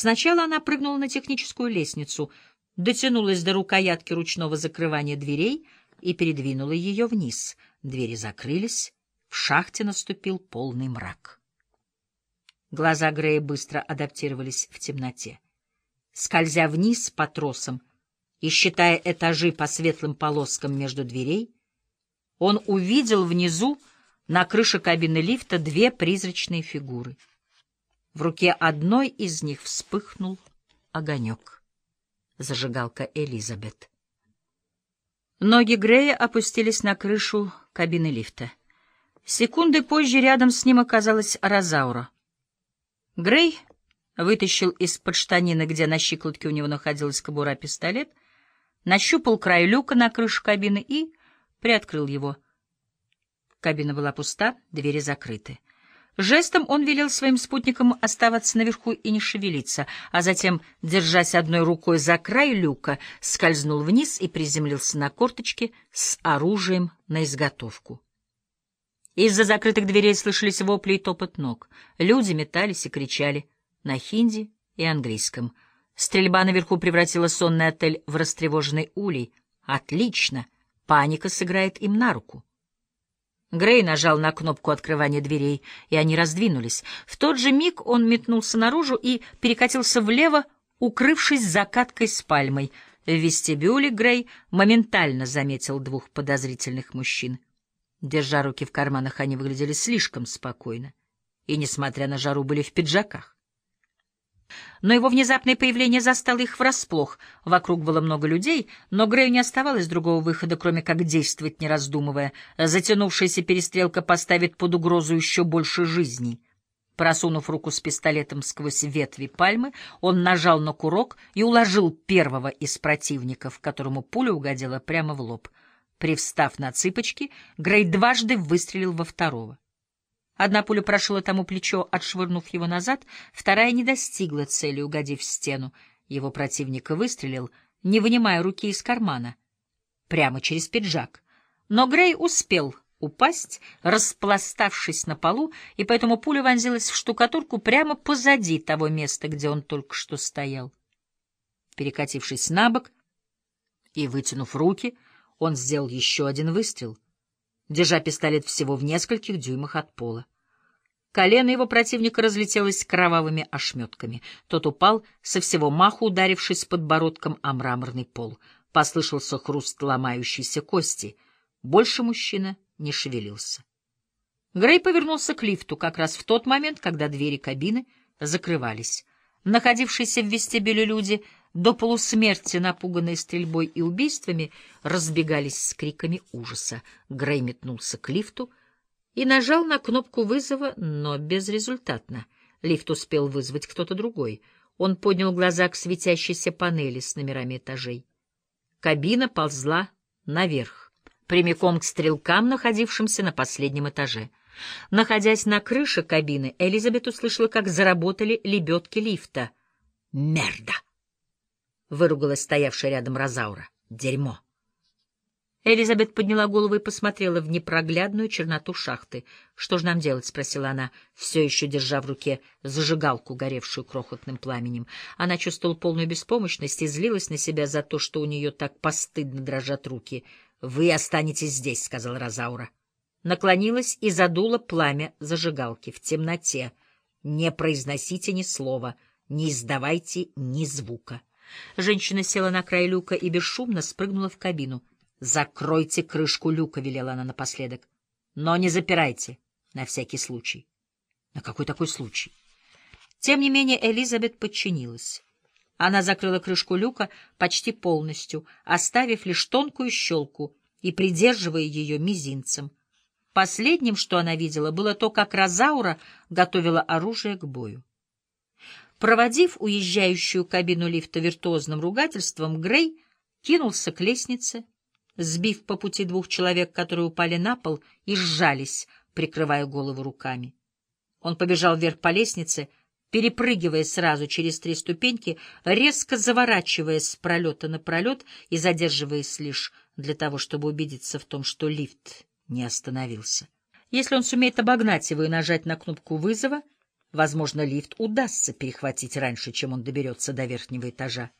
Сначала она прыгнула на техническую лестницу, дотянулась до рукоятки ручного закрывания дверей и передвинула ее вниз. Двери закрылись, в шахте наступил полный мрак. Глаза Грея быстро адаптировались в темноте. Скользя вниз по тросам и считая этажи по светлым полоскам между дверей, он увидел внизу на крыше кабины лифта две призрачные фигуры. В руке одной из них вспыхнул огонек. Зажигалка Элизабет. Ноги Грея опустились на крышу кабины лифта. Секунды позже рядом с ним оказалась Розаура. Грей вытащил из-под штанины, где на щиколотке у него находилась кобура, пистолет, нащупал край люка на крышу кабины и приоткрыл его. Кабина была пуста, двери закрыты. Жестом он велел своим спутникам оставаться наверху и не шевелиться, а затем, держась одной рукой за край люка, скользнул вниз и приземлился на корточки с оружием на изготовку. Из-за закрытых дверей слышались вопли и топот ног. Люди метались и кричали на хинди и английском. Стрельба наверху превратила сонный отель в растревоженный улей. Отлично! Паника сыграет им на руку. Грей нажал на кнопку открывания дверей, и они раздвинулись. В тот же миг он метнулся наружу и перекатился влево, укрывшись закаткой с пальмой. В вестибюле Грей моментально заметил двух подозрительных мужчин. Держа руки в карманах, они выглядели слишком спокойно и, несмотря на жару, были в пиджаках. Но его внезапное появление застало их врасплох. Вокруг было много людей, но Грею не оставалось другого выхода, кроме как действовать, не раздумывая. Затянувшаяся перестрелка поставит под угрозу еще больше жизней. Просунув руку с пистолетом сквозь ветви пальмы, он нажал на курок и уложил первого из противников, которому пуля угодила прямо в лоб — Привстав на цыпочки, Грей дважды выстрелил во второго. Одна пуля прошила тому плечо, отшвырнув его назад, вторая не достигла цели, угодив в стену. Его противник выстрелил, не вынимая руки из кармана, прямо через пиджак. Но Грей успел упасть, распластавшись на полу, и поэтому пуля вонзилась в штукатурку прямо позади того места, где он только что стоял. Перекатившись на бок и вытянув руки, — он сделал еще один выстрел, держа пистолет всего в нескольких дюймах от пола. Колено его противника разлетелось кровавыми ошметками. Тот упал, со всего маху ударившись подбородком о мраморный пол. Послышался хруст ломающейся кости. Больше мужчина не шевелился. Грей повернулся к лифту как раз в тот момент, когда двери кабины закрывались. Находившиеся в вестибюле люди — до полусмерти напуганные стрельбой и убийствами, разбегались с криками ужаса. Грей метнулся к лифту и нажал на кнопку вызова, но безрезультатно. Лифт успел вызвать кто-то другой. Он поднял глаза к светящейся панели с номерами этажей. Кабина ползла наверх, прямиком к стрелкам, находившимся на последнем этаже. Находясь на крыше кабины, Элизабет услышала, как заработали лебедки лифта. «Мерда!» — выругалась стоявшая рядом Розаура. «Дерьмо!» Элизабет подняла голову и посмотрела в непроглядную черноту шахты. «Что же нам делать?» — спросила она, все еще держа в руке зажигалку, горевшую крохотным пламенем. Она чувствовала полную беспомощность и злилась на себя за то, что у нее так постыдно дрожат руки. «Вы останетесь здесь», — сказала Розаура. Наклонилась и задула пламя зажигалки в темноте. «Не произносите ни слова, не издавайте ни звука». Женщина села на край люка и бесшумно спрыгнула в кабину. «Закройте крышку люка», — велела она напоследок. «Но не запирайте, на всякий случай». «На какой такой случай?» Тем не менее Элизабет подчинилась. Она закрыла крышку люка почти полностью, оставив лишь тонкую щелку и придерживая ее мизинцем. Последним, что она видела, было то, как Розаура готовила оружие к бою. Проводив уезжающую кабину лифта виртуозным ругательством, Грей кинулся к лестнице, сбив по пути двух человек, которые упали на пол и сжались, прикрывая голову руками. Он побежал вверх по лестнице, перепрыгивая сразу через три ступеньки, резко заворачивая с пролета на пролет и задерживаясь лишь для того, чтобы убедиться в том, что лифт не остановился. Если он сумеет обогнать его и нажать на кнопку вызова — Возможно, лифт удастся перехватить раньше, чем он доберется до верхнего этажа.